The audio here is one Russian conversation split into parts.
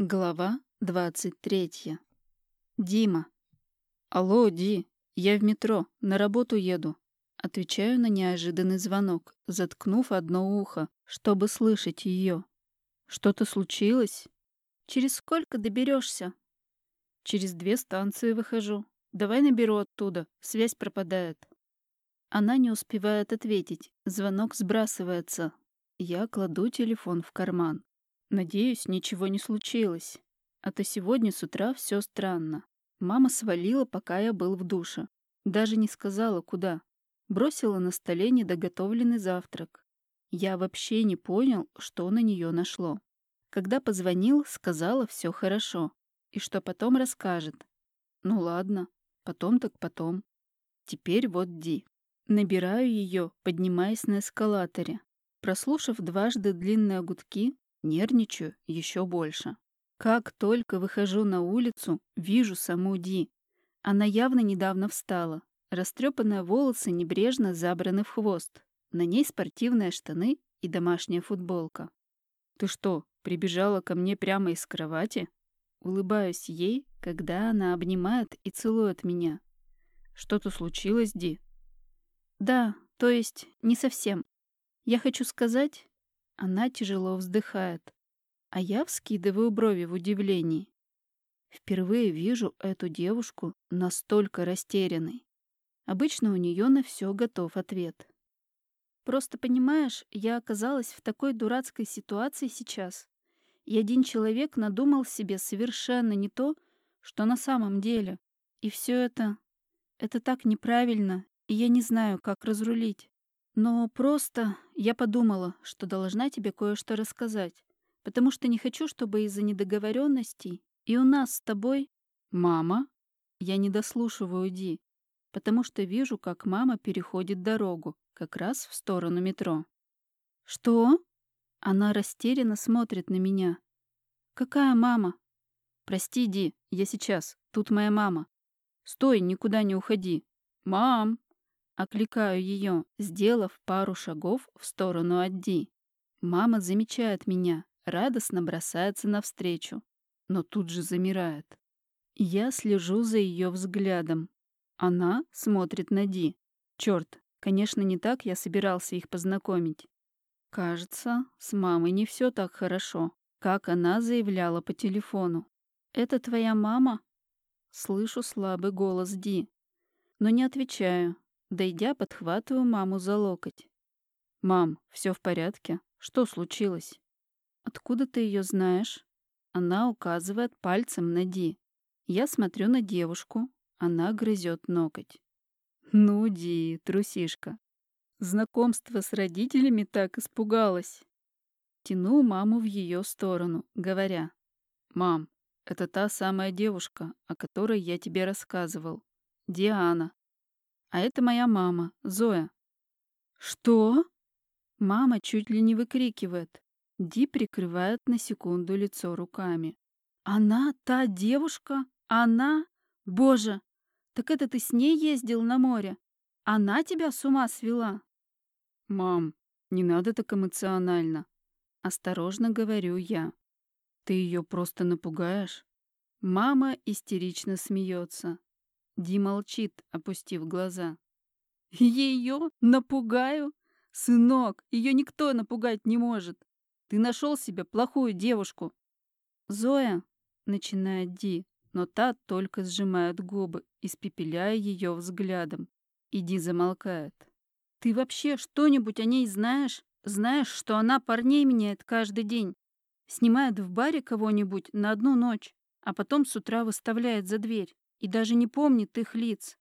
Глава 23. Дима. «Алло, Ди, я в метро, на работу еду». Отвечаю на неожиданный звонок, заткнув одно ухо, чтобы слышать ее. «Что-то случилось?» «Через сколько доберешься? «Через две станции выхожу. Давай наберу оттуда, связь пропадает». Она не успевает ответить, звонок сбрасывается. Я кладу телефон в карман. Надеюсь, ничего не случилось. А то сегодня с утра все странно. Мама свалила, пока я был в душе. Даже не сказала, куда. Бросила на столе недоготовленный завтрак. Я вообще не понял, что на нее нашло. Когда позвонил, сказала все хорошо. И что потом расскажет. Ну ладно, потом так потом. Теперь вот Ди. Набираю ее, поднимаясь на эскалаторе. Прослушав дважды длинные гудки, Нервничаю еще больше. Как только выхожу на улицу, вижу саму Ди. Она явно недавно встала. Растрепанные волосы небрежно забраны в хвост. На ней спортивные штаны и домашняя футболка. «Ты что, прибежала ко мне прямо из кровати?» Улыбаюсь ей, когда она обнимает и целует меня. «Что-то случилось, Ди?» «Да, то есть не совсем. Я хочу сказать, она тяжело вздыхает, а я вскидываю брови в удивлении. Впервые вижу эту девушку настолько растерянной. Обычно у нее на все готов ответ. Просто понимаешь, я оказалась в такой дурацкой ситуации сейчас. И один человек надумал себе совершенно не то, что на самом деле. И все это... Это так неправильно, и я не знаю, как разрулить. Но просто я подумала, что должна тебе кое-что рассказать, потому что не хочу, чтобы из-за недоговоренностей и у нас с тобой... Мама? Я не дослушиваю Ди, потому что вижу, как мама переходит дорогу, как раз в сторону метро. Что? Она растерянно смотрит на меня. Какая мама? Прости, Ди, я сейчас. Тут моя мама. Стой, никуда не уходи. Мам! Окликаю ее, сделав пару шагов в сторону от Ди. Мама замечает меня, радостно бросается навстречу, но тут же замирает. Я слежу за ее взглядом. Она смотрит на Ди. Черт, конечно, не так я собирался их познакомить. Кажется, с мамой не все так хорошо, как она заявляла по телефону. «Это твоя мама?» Слышу слабый голос Ди, но не отвечаю, Дойдя, подхватываю маму за локоть. «Мам, все в порядке? Что случилось?» «Откуда ты ее знаешь?» Она указывает пальцем на Ди. Я смотрю на девушку. Она грызет ноготь. «Ну, Ди, трусишка. Знакомство с родителями так испугалась». Тяну маму в ее сторону, говоря. «Мам, это та самая девушка, о которой я тебе рассказывал. Диана. А это моя мама, Зоя. Что? Мама чуть ли не выкрикивает. Ди прикрывает на секунду лицо руками. Она та девушка? Она? Боже! Так это ты с ней ездил на море? Она тебя с ума свела? Мам, не надо так эмоционально. Осторожно говорю я. Ты ее просто напугаешь? Мама истерично смеется. Ди молчит, опустив глаза. Ее напугаю? Сынок, ее никто напугать не может. Ты нашел себе плохую девушку. Зоя, начинает Ди, но та только сжимает губы, испепеляя ее взглядом. И Ди замолкает. Ты вообще что-нибудь о ней знаешь? Знаешь, что она парней меняет каждый день? Снимает в баре кого-нибудь на одну ночь, а потом с утра выставляет за дверь и даже не помнит их лиц.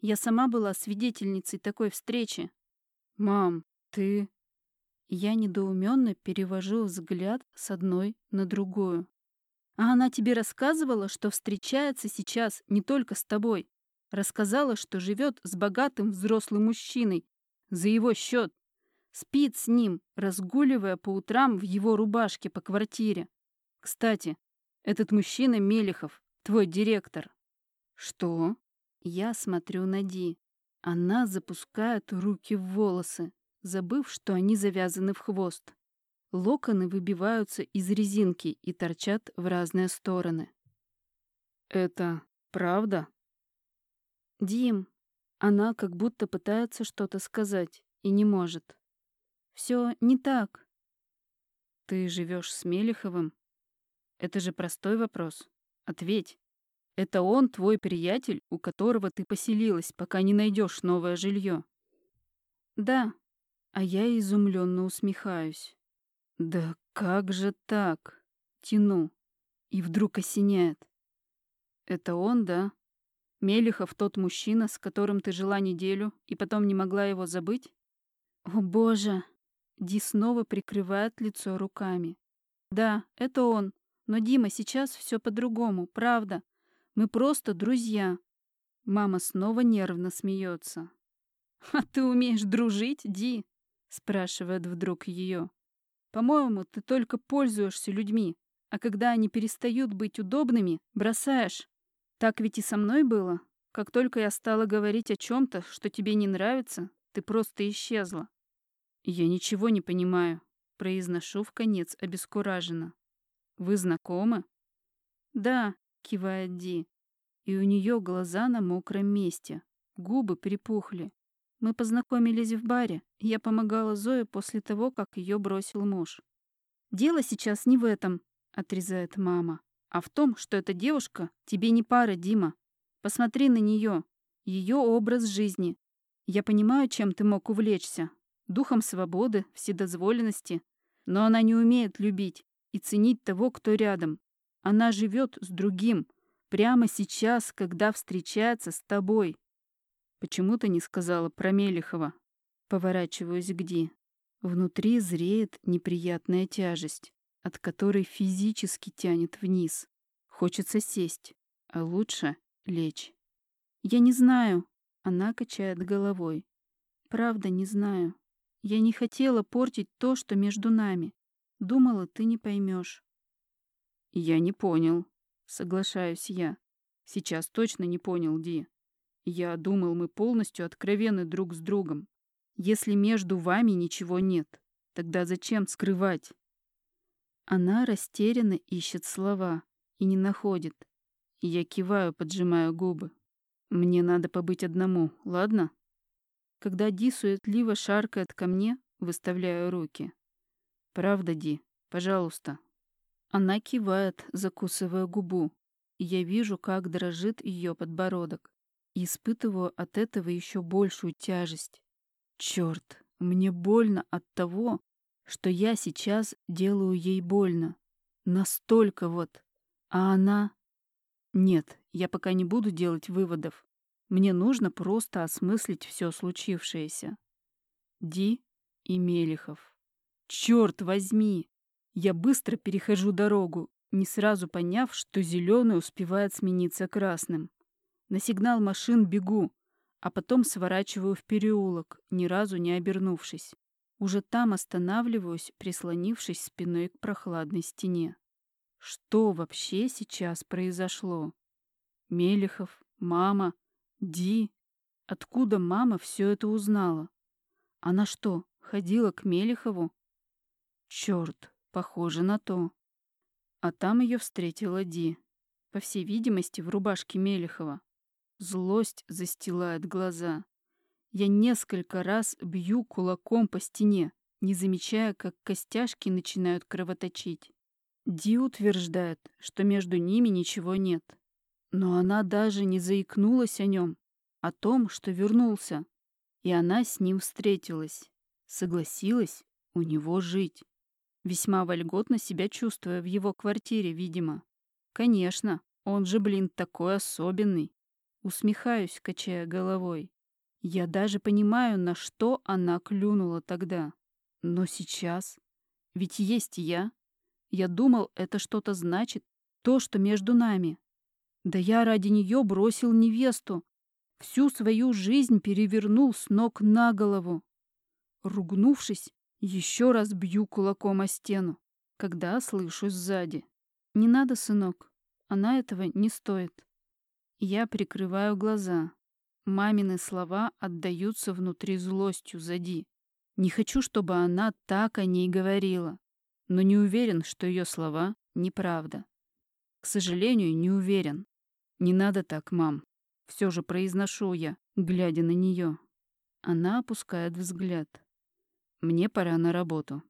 Я сама была свидетельницей такой встречи. «Мам, ты...» Я недоуменно перевожу взгляд с одной на другую. «А она тебе рассказывала, что встречается сейчас не только с тобой. Рассказала, что живет с богатым взрослым мужчиной за его счет. Спит с ним, разгуливая по утрам в его рубашке по квартире. Кстати, этот мужчина Мелехов, твой директор. «Что?» Я смотрю на Ди. Она запускает руки в волосы, забыв, что они завязаны в хвост. Локоны выбиваются из резинки и торчат в разные стороны. «Это правда?» «Дим!» Она как будто пытается что-то сказать и не может. «Все не так». «Ты живешь с Мелиховым?» Это же простой вопрос. Ответь. Это он твой приятель, у которого ты поселилась, пока не найдешь новое жилье. Да. А я изумленно усмехаюсь. Да как же так? Тяну. И вдруг осеняет. Это он, да? Мелихов тот мужчина, с которым ты жила неделю и потом не могла его забыть? О боже! Ди снова прикрывает лицо руками. Да, это он. Но, Дима, сейчас все по-другому, правда. Мы просто друзья. Мама снова нервно смеется. «А ты умеешь дружить, Ди?» спрашивает вдруг ее. «По-моему, ты только пользуешься людьми, а когда они перестают быть удобными, бросаешь. Так ведь и со мной было. Как только я стала говорить о чем-то, что тебе не нравится, ты просто исчезла». «Я ничего не понимаю», произношу в конец обескураженно. Вы знакомы?» «Да», — кивает Ди. И у нее глаза на мокром месте, губы припухли. Мы познакомились в баре, я помогала Зое после того, как ее бросил муж. «Дело сейчас не в этом», — отрезает мама, «а в том, что эта девушка тебе не пара, Дима. Посмотри на нее, ее образ жизни. Я понимаю, чем ты мог увлечься. Духом свободы, вседозволенности. Но она не умеет любить и ценить того, кто рядом. Она живет с другим, прямо сейчас, когда встречается с тобой. Почему ты не сказала про Мелихова? Поворачиваюсь к Ди. Внутри зреет неприятная тяжесть, от которой физически тянет вниз. Хочется сесть, а лучше лечь. Я не знаю. Она качает головой. Правда, не знаю. Я не хотела портить то, что между нами. Думала, ты не поймешь. Я не понял. Соглашаюсь я. Сейчас точно не понял, Ди. Я думал, мы полностью откровенны друг с другом. Если между вами ничего нет, тогда зачем скрывать? Она растерянно ищет слова и не находит. Я киваю, поджимая губы. Мне надо побыть одному, ладно? Когда Ди суетливо шаркает ко мне, выставляю руки. Правда, Ди? Пожалуйста. Она кивает, закусывая губу. Я вижу, как дрожит ее подбородок. И испытываю от этого еще большую тяжесть. Черт, мне больно от того, что я сейчас делаю ей больно. Настолько вот. А она... Нет, я пока не буду делать выводов. Мне нужно просто осмыслить все случившееся. Ди и Мелихов. Черт возьми! Я быстро перехожу дорогу, не сразу поняв, что зеленый успевает смениться красным. На сигнал машин бегу, а потом сворачиваю в переулок, ни разу не обернувшись. Уже там останавливаюсь, прислонившись спиной к прохладной стене. Что вообще сейчас произошло? Мелехов, мама, Ди. Откуда мама все это узнала? Она что, ходила к Мелехову? Черт, похоже на то. А там ее встретила Ди. По всей видимости, в рубашке Мелехова. Злость застилает глаза. Я несколько раз бью кулаком по стене, не замечая, как костяшки начинают кровоточить. Ди утверждает, что между ними ничего нет. Но она даже не заикнулась о нем, о том, что вернулся. И она с ним встретилась, согласилась у него жить. Весьма вольготно себя чувствуя в его квартире, видимо. Конечно, он же, блин, такой особенный. Усмехаюсь, качая головой. Я даже понимаю, на что она клюнула тогда. Но сейчас... Ведь есть я. Я думал, это что-то значит. То, что между нами. Да я ради нее бросил невесту. Всю свою жизнь перевернул с ног на голову. Ругнувшись, еще раз бью кулаком о стену, когда слышу сзади. «Не надо, сынок, она этого не стоит». Я прикрываю глаза. Мамины слова отдаются внутри злостью зади. Не хочу, чтобы она так о ней говорила. но не уверен, что ее слова неправда. К сожалению, не уверен. Не надо так, мам. Все же произношу я, глядя на нее. Она опускает взгляд. Мне пора на работу.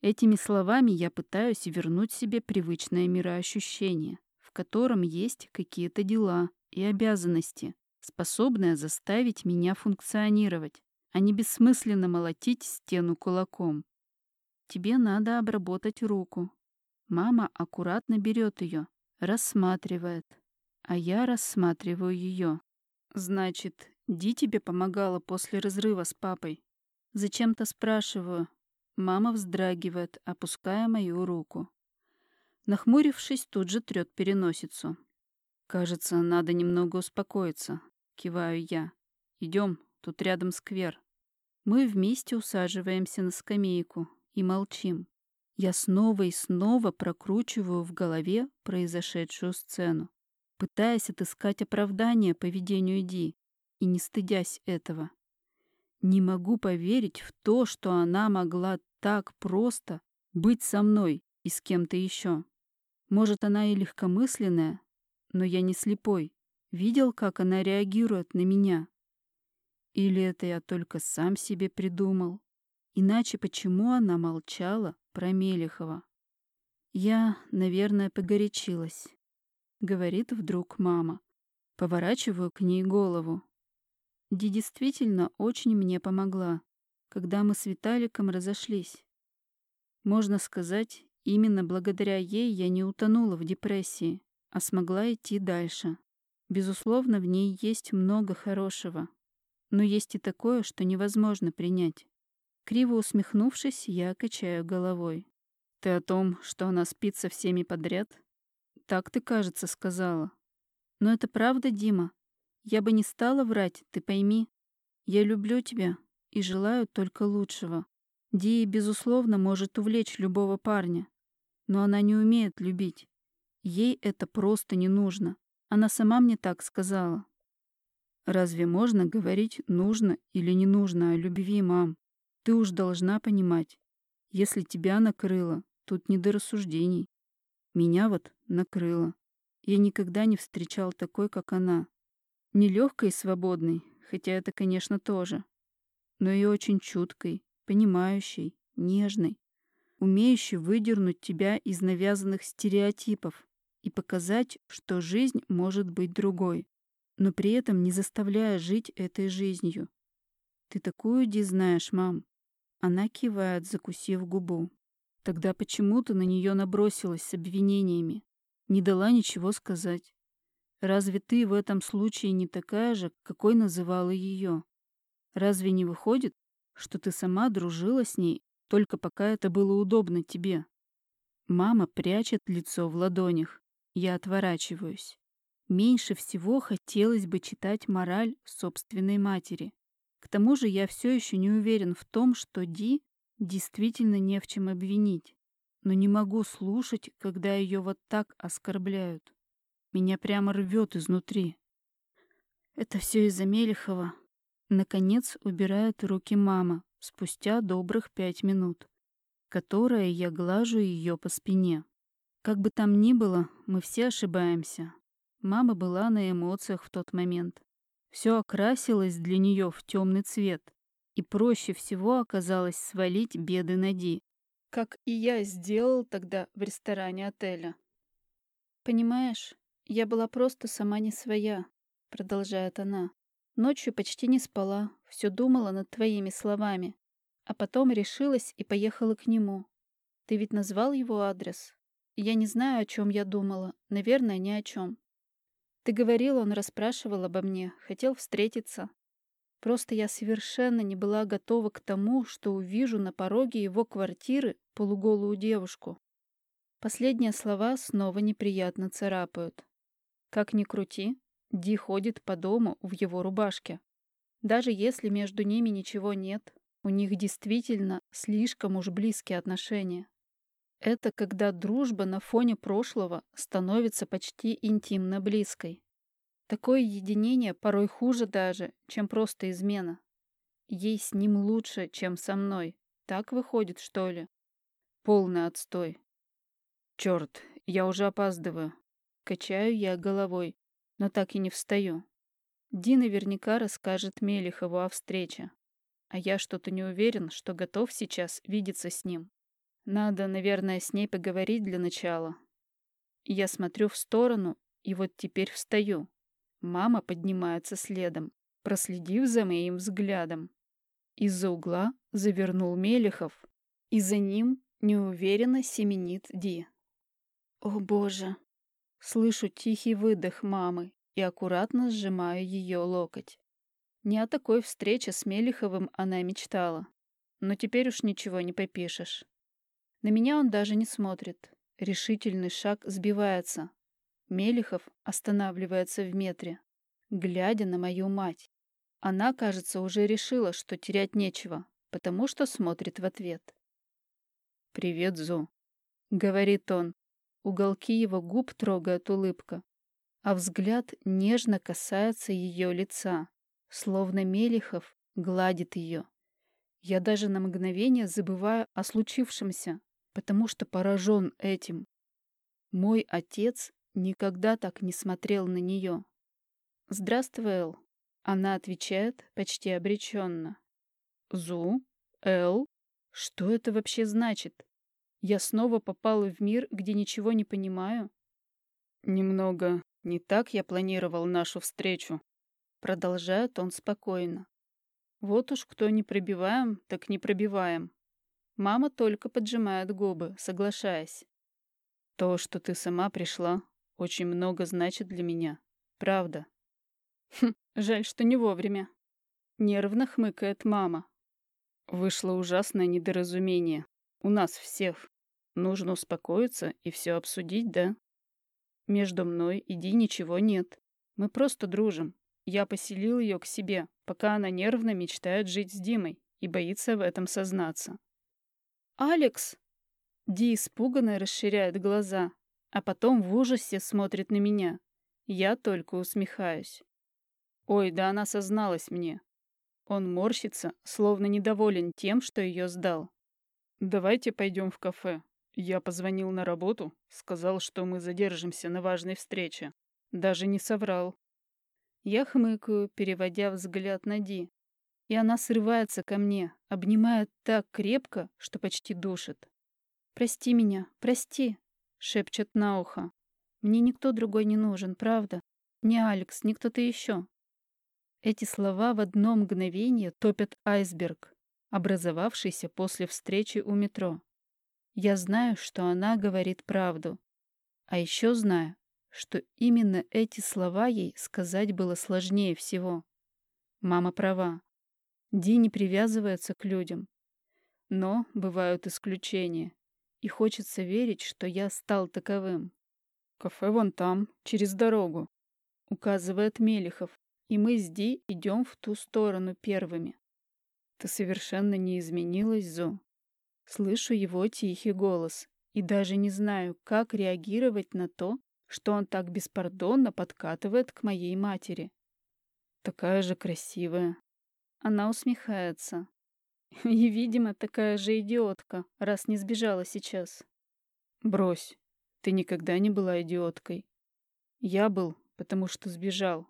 Этими словами я пытаюсь вернуть себе привычное мироощущение, в котором есть какие-то дела и обязанности, способные заставить меня функционировать, а не бессмысленно молотить стену кулаком. Тебе надо обработать руку. Мама аккуратно берет ее, рассматривает, а я рассматриваю ее. Значит, Ди тебе помогала после разрыва с папой? Зачем-то спрашиваю. Мама вздрагивает, опуская мою руку. Нахмурившись, тут же трет переносицу. Кажется, надо немного успокоиться. Киваю я. Идем, тут рядом сквер. Мы вместе усаживаемся на скамейку и молчим. Я снова и снова прокручиваю в голове произошедшую сцену, пытаясь отыскать оправдание поведению Ди и не стыдясь этого. Не могу поверить в то, что она могла так просто быть со мной и с кем-то еще. Может, она и легкомысленная, но я не слепой. Видел, как она реагирует на меня. Или это я только сам себе придумал? Иначе почему она молчала про Мелехова? Я, наверное, погорячилась. Говорит вдруг мама. Поворачиваю к ней голову. Ди действительно очень мне помогла, когда мы с Виталиком разошлись. Можно сказать, именно благодаря ей я не утонула в депрессии, а смогла идти дальше. Безусловно, в ней есть много хорошего, но есть и такое, что невозможно принять. Криво усмехнувшись, я качаю головой. «Ты о том, что она спит со всеми подряд?» «Так ты, кажется, сказала». «Но это правда, Дима. Я бы не стала врать, ты пойми. Я люблю тебя и желаю только лучшего. Ди, безусловно, может увлечь любого парня, но она не умеет любить. Ей это просто не нужно. Она сама мне так сказала». «Разве можно говорить «нужно» или «не нужно» о любви, мам?» Ты уж должна понимать, если тебя накрыло, тут не до рассуждений. Меня вот накрыло. Я никогда не встречал такой, как она. Не легкой и свободной, хотя это, конечно, тоже, но и очень чуткой, понимающей, нежной, умеющей выдернуть тебя из навязанных стереотипов и показать, что жизнь может быть другой, но при этом не заставляя жить этой жизнью. Ты такую Ди знаешь, мам, она кивает, закусив губу. Тогда почему ты на нее набросилась с обвинениями? Не дала ничего сказать. Разве ты в этом случае не такая же, какой называла ее? Разве не выходит, что ты сама дружила с ней, только пока это было удобно тебе? Мама прячет лицо в ладонях. Я отворачиваюсь. Меньше всего хотелось бы читать мораль собственной матери. К тому же я все еще не уверен в том, что Ди действительно не в чем обвинить, но не могу слушать, когда ее вот так оскорбляют. Меня прямо рвет изнутри. Это все из-за Мелехова. Наконец убирает руки мама спустя добрых пять минут, которая я глажу ее по спине. Как бы там ни было, мы все ошибаемся. Мама была на эмоциях в тот момент. Все окрасилось для нее в темный цвет, и проще всего оказалось свалить беды на Ди, как и я сделал тогда в ресторане отеля. «Понимаешь, я была просто сама не своя», — продолжает она. «Ночью почти не спала, все думала над твоими словами, а потом решилась и поехала к нему. Ты ведь назвал его адрес? Я не знаю, о чем я думала, наверное, ни о чем. Ты говорил, он расспрашивал обо мне, хотел встретиться. Просто я совершенно не была готова к тому, что увижу на пороге его квартиры полуголую девушку. Последние слова снова неприятно царапают. Как ни крути, Ди ходит по дому в его рубашке. Даже если между ними ничего нет, у них действительно слишком уж близкие отношения. Это когда дружба на фоне прошлого становится почти интимно близкой. Такое единение порой хуже даже, чем просто измена. Ей с ним лучше, чем со мной. Так выходит, что ли? Полный отстой. Черт, я уже опаздываю. Качаю я головой, но так и не встаю. Ди наверняка расскажет Мелихову о встрече. А я что-то не уверен, что готов сейчас видеться с ним. Надо, наверное, с ней поговорить для начала. Я смотрю в сторону, и вот теперь встаю. Мама поднимается следом, проследив за моим взглядом. Из-за угла завернул Мелехов, и за ним неуверенно семенит Ди. О боже! Слышу тихий выдох мамы и аккуратно сжимаю ее локоть. Не о такой встрече с Мелиховым она мечтала. Но теперь уж ничего не попишешь. На меня он даже не смотрит. Решительный шаг сбивается. Мелихов останавливается в метре, глядя на мою мать. Она, кажется, уже решила, что терять нечего, потому что смотрит в ответ. «Привет, Зу», — говорит он. Уголки его губ трогает улыбка, а взгляд нежно касается ее лица, словно Мелихов гладит ее. Я даже на мгновение забываю о случившемся, потому что поражен этим. Мой отец никогда так не смотрел на нее. «Здравствуй, Эл», — она отвечает почти обреченно. «Зу? Эл? Что это вообще значит? Я снова попала в мир, где ничего не понимаю?» «Немного не так я планировал нашу встречу», — продолжает он спокойно. «Вот уж кто не пробиваем, так не пробиваем». Мама только поджимает губы, соглашаясь. «То, что ты сама пришла, очень много значит для меня. Правда. Хм, жаль, что не вовремя. Нервно хмыкает мама. Вышло ужасное недоразумение. У нас всех. Нужно успокоиться и все обсудить, да? Между мной и Ди ничего нет. Мы просто дружим. Я поселил ее к себе, пока она нервно мечтает жить с Димой и боится в этом сознаться. «Алекс!» Ди испуганно расширяет глаза, а потом в ужасе смотрит на меня. Я только усмехаюсь. Ой, да она созналась мне. Он морщится, словно недоволен тем, что ее сдал. «Давайте пойдем в кафе. Я позвонил на работу, сказал, что мы задержимся на важной встрече. Даже не соврал». Я хмыкаю, переводя взгляд на Ди. И она срывается ко мне, обнимает так крепко, что почти душит. «Прости меня, прости», шепчет на ухо. Мне никто другой не нужен, правда? Не Алекс, не кто-то еще. Эти слова в одно мгновение топят айсберг, образовавшийся после встречи у метро. Я знаю, что она говорит правду. А еще знаю, что именно эти слова ей сказать было сложнее всего. Мама права. Ди не привязывается к людям. Но бывают исключения и хочется верить, что я стал таковым. «Кафе вон там, через дорогу», — указывает Мелихов, и мы с Ди идем в ту сторону первыми. «Ты совершенно не изменилась, Зо». Слышу его тихий голос и даже не знаю, как реагировать на то, что он так беспардонно подкатывает к моей матери. Такая же красивая. Она усмехается. И, видимо, такая же идиотка, раз не сбежала сейчас. Брось, ты никогда не была идиоткой. Я был, потому что сбежал.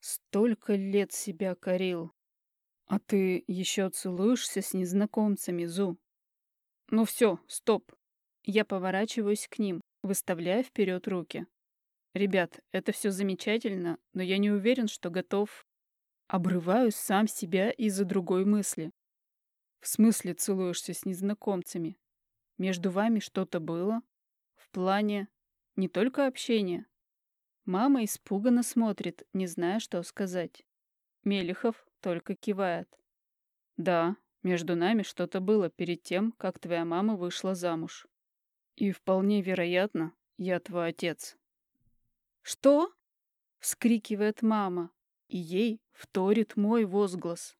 Столько лет себя корил. А ты еще целуешься с незнакомцами, Зу. Ну все, стоп. Я поворачиваюсь к ним, выставляя вперед руки. Ребят, это все замечательно, но я не уверен, что готов. Обрываю сам себя из-за другой мысли. В смысле целуешься с незнакомцами? Между вами что-то было? В плане не только общения? Мама испуганно смотрит, не зная, что сказать. Мелихов только кивает. Да, между нами что-то было перед тем, как твоя мама вышла замуж. И вполне вероятно, я твой отец. Что? Вскрикивает мама, и ей вторит мой возглас.